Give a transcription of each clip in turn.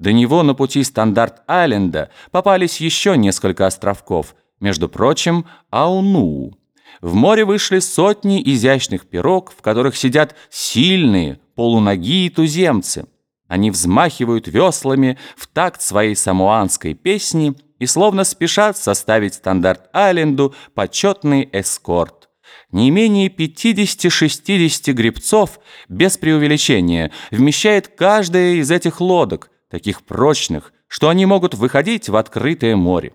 До него на пути Стандарт-Айленда попались еще несколько островков, между прочим, Аунуу. В море вышли сотни изящных пирог, в которых сидят сильные, полуногие туземцы. Они взмахивают веслами в такт своей самуанской песни и словно спешат составить Стандарт-Айленду почетный эскорт. Не менее 50-60 гребцов, без преувеличения, вмещает каждая из этих лодок, таких прочных, что они могут выходить в открытое море.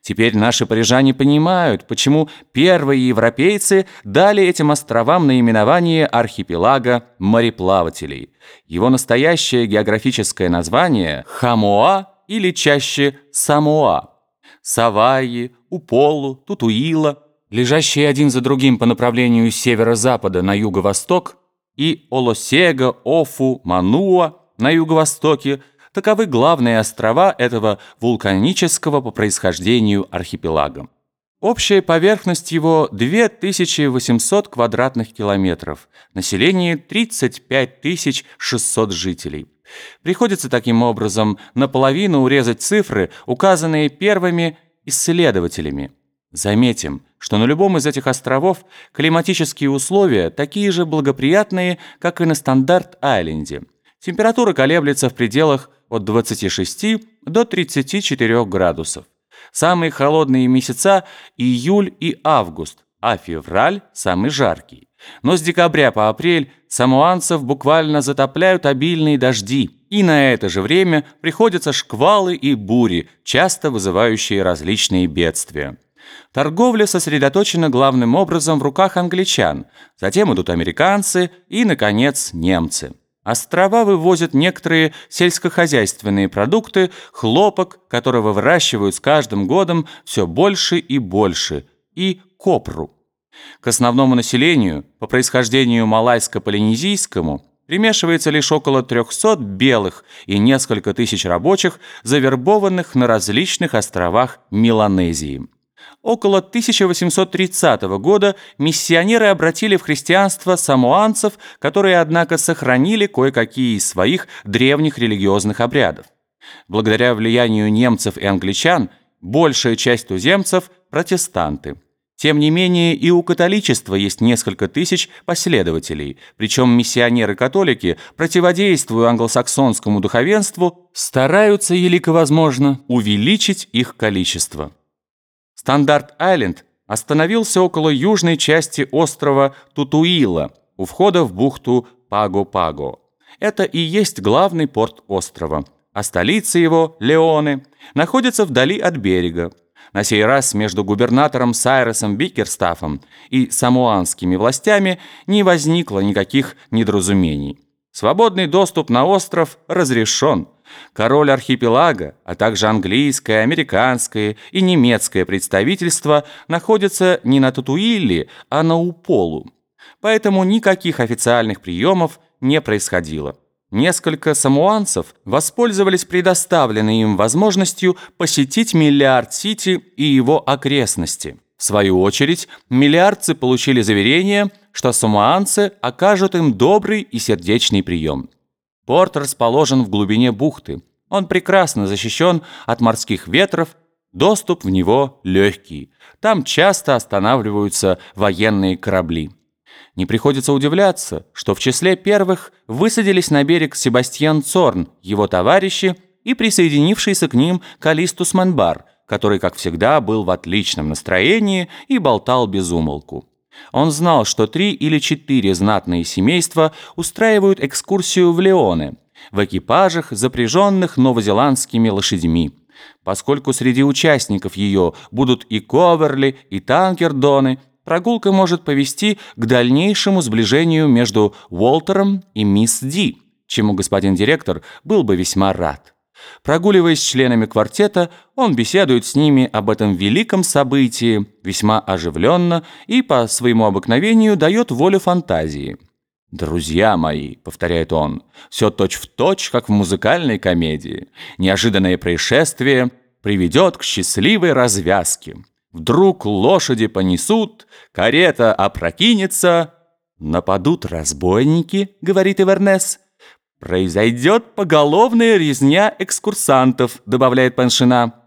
Теперь наши парижане понимают, почему первые европейцы дали этим островам наименование архипелага мореплавателей. Его настоящее географическое название – Хамоа или чаще Самоа. Савайи, Уполу, Тутуила, лежащие один за другим по направлению северо-запада на юго-восток, и Олосега, Офу, Мануа на юго-востоке – Таковы главные острова этого вулканического по происхождению архипелага. Общая поверхность его 2800 квадратных километров, население 35 600 жителей. Приходится таким образом наполовину урезать цифры, указанные первыми исследователями. Заметим, что на любом из этих островов климатические условия такие же благоприятные, как и на Стандарт-Айленде. Температура колеблется в пределах от 26 до 34 градусов. Самые холодные месяца – июль и август, а февраль – самый жаркий. Но с декабря по апрель самуанцев буквально затопляют обильные дожди, и на это же время приходятся шквалы и бури, часто вызывающие различные бедствия. Торговля сосредоточена главным образом в руках англичан, затем идут американцы и, наконец, немцы. Острова вывозят некоторые сельскохозяйственные продукты, хлопок, которого выращивают с каждым годом все больше и больше, и копру. К основному населению, по происхождению малайско-полинезийскому, примешивается лишь около 300 белых и несколько тысяч рабочих, завербованных на различных островах Меланезии. Около 1830 года миссионеры обратили в христианство самуанцев, которые, однако, сохранили кое-какие из своих древних религиозных обрядов. Благодаря влиянию немцев и англичан, большая часть туземцев – протестанты. Тем не менее, и у католичества есть несколько тысяч последователей, причем миссионеры-католики, противодействуя англосаксонскому духовенству, стараются, елико возможно, увеличить их количество. Стандарт-Айленд остановился около южной части острова Тутуила, у входа в бухту Паго-Паго. Это и есть главный порт острова, а столица его, Леоне, находится вдали от берега. На сей раз между губернатором Сайросом Бикерстафом и самуанскими властями не возникло никаких недоразумений. Свободный доступ на остров разрешен – Король архипелага, а также английское, американское и немецкое представительство находятся не на Татуилле, а на Уполу. Поэтому никаких официальных приемов не происходило. Несколько самуанцев воспользовались предоставленной им возможностью посетить Миллиард-Сити и его окрестности. В свою очередь, миллиардцы получили заверение, что самуанцы окажут им добрый и сердечный прием. Порт расположен в глубине бухты. Он прекрасно защищен от морских ветров, доступ в него легкий. Там часто останавливаются военные корабли. Не приходится удивляться, что в числе первых высадились на берег Себастьян Цорн, его товарищи и присоединившийся к ним Калистус Манбар, который, как всегда, был в отличном настроении и болтал без умолку. Он знал, что три или четыре знатные семейства устраивают экскурсию в Леоне в экипажах, запряженных новозеландскими лошадьми. Поскольку среди участников ее будут и Коверли, и Танкердоны, прогулка может повести к дальнейшему сближению между Уолтером и мисс Ди, чему господин директор был бы весьма рад. Прогуливаясь с членами квартета, он беседует с ними об этом великом событии, весьма оживленно и по своему обыкновению дает волю фантазии. «Друзья мои», — повторяет он, — «все точь-в-точь, как в музыкальной комедии. Неожиданное происшествие приведет к счастливой развязке. Вдруг лошади понесут, карета опрокинется, нападут разбойники», — говорит Ивернес, — «Произойдет поголовная резня экскурсантов», — добавляет Паншина.